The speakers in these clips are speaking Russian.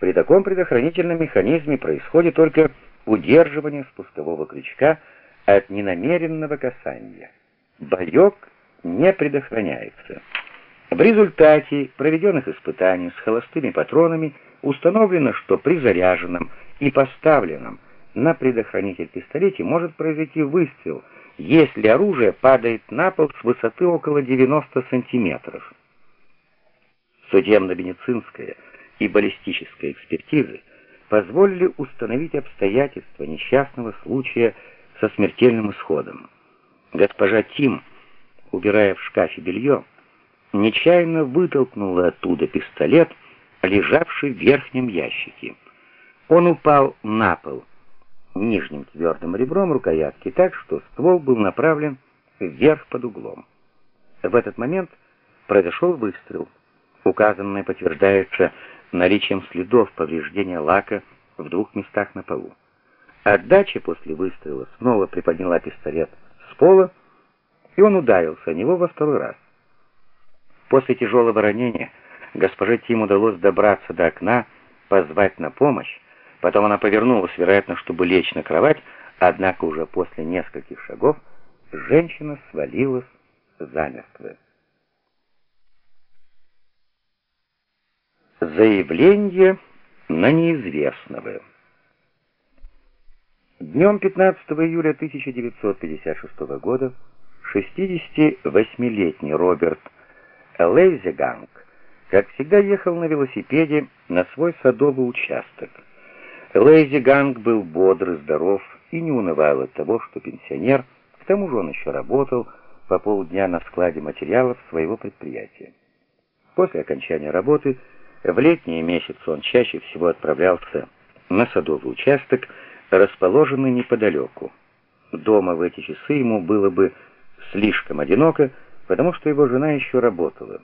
При таком предохранительном механизме происходит только удерживание спускового крючка от ненамеренного касания. Боек не предохраняется. В результате проведенных испытаний с холостыми патронами установлено, что при заряженном и поставленном на предохранитель пистолете может произойти выстрел, если оружие падает на пол с высоты около 90 сантиметров. Судебно-медицинская и баллистическая экспертизы позволили установить обстоятельства несчастного случая со смертельным исходом. Госпожа Тим, убирая в шкафе белье, нечаянно вытолкнула оттуда пистолет, лежавший в верхнем ящике. Он упал на пол нижним твердым ребром рукоятки так, что ствол был направлен вверх под углом. В этот момент произошел выстрел. Указанное подтверждается наличием следов повреждения лака в двух местах на полу. Отдача после выстрела снова приподняла пистолет с пола, и он ударился о него во второй раз. После тяжелого ранения госпоже Тим удалось добраться до окна, позвать на помощь, потом она повернулась, вероятно, чтобы лечь на кровать, однако уже после нескольких шагов женщина свалилась замертво. Заявление на неизвестного. Днем 15 июля 1956 года 68-летний Роберт Лейзеганг, как всегда, ехал на велосипеде на свой садовый участок. Лейзеганг был бодр и здоров и не унывал от того, что пенсионер, к тому же он еще работал по полдня на складе материалов своего предприятия. После окончания работы в летние месяцы он чаще всего отправлялся на садовый участок, расположенный неподалеку. Дома в эти часы ему было бы слишком одиноко, потому что его жена еще работала.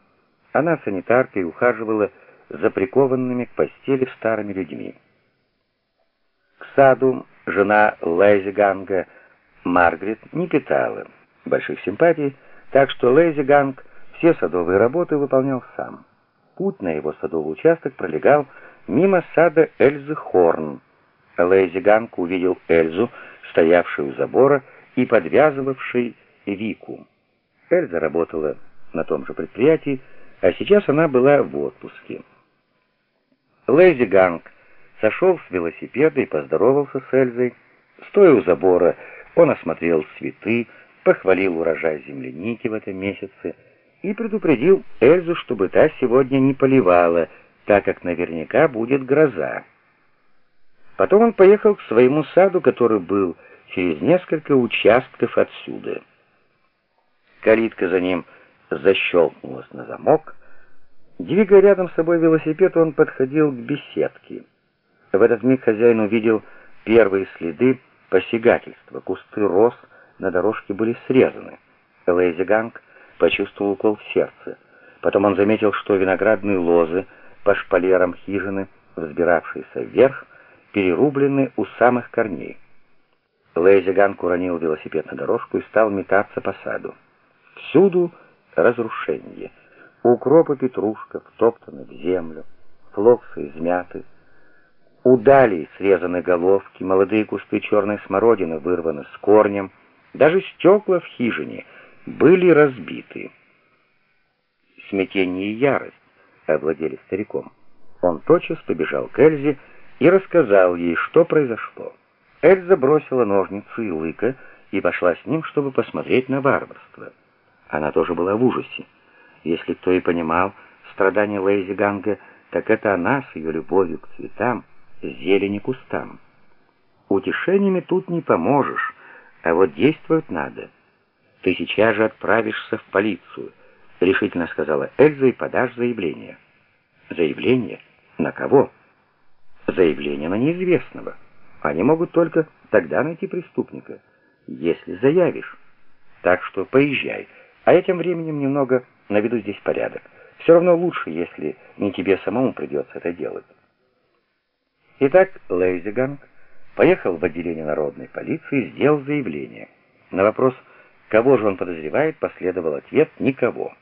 Она санитаркой ухаживала за прикованными к постели старыми людьми. К саду жена Лейзиганга Маргарет не питала больших симпатий, так что Лейзиганг все садовые работы выполнял сам. Путь на его садовый участок пролегал мимо сада Эльзы Хорн. Лейзиганг увидел Эльзу, стоявшую у забора и подвязывавшей вику. Эльза работала на том же предприятии, а сейчас она была в отпуске. Лейзи Ганг сошел с велосипеда и поздоровался с Эльзой. Стоя у забора, он осмотрел цветы, похвалил урожай земляники в этом месяце, и предупредил Эльзу, чтобы та сегодня не поливала, так как наверняка будет гроза. Потом он поехал к своему саду, который был через несколько участков отсюда. Калитка за ним защелкнулась на замок. Двигая рядом с собой велосипед, он подходил к беседке. В этот миг хозяин увидел первые следы посягательства. Кусты роз на дорожке были срезаны. Лейзиганг почувствовал укол в сердце. Потом он заметил, что виноградные лозы по шпалерам хижины, взбиравшиеся вверх, перерублены у самых корней. Лейзиганг уронил велосипед на дорожку и стал метаться по саду. Всюду разрушение. Укроп и петрушка втоптаны в землю, флоксы измяты. У далий срезаны головки, молодые кусты черной смородины вырваны с корнем. Даже стекла в хижине — были разбиты. Смятение и ярость овладели стариком. Он тотчас побежал к Эльзе и рассказал ей, что произошло. Эльза бросила ножницы и лыка и пошла с ним, чтобы посмотреть на варварство. Она тоже была в ужасе. Если кто и понимал страдания Лейзи Ганга, так это она с ее любовью к цветам, зелени кустам. Утешениями тут не поможешь, а вот действовать надо — «Ты сейчас же отправишься в полицию», — решительно сказала Эльза, — «и подашь заявление». «Заявление? На кого?» «Заявление на неизвестного. Они могут только тогда найти преступника, если заявишь. Так что поезжай, а я тем временем немного наведу здесь порядок. Все равно лучше, если не тебе самому придется это делать». Итак, Лейзиганг поехал в отделение народной полиции и сделал заявление. На вопрос «Связь» Кого же он подозревает, последовал ответ «никого».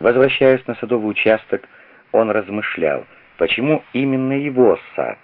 Возвращаясь на садовый участок, он размышлял, Почему именно его сад?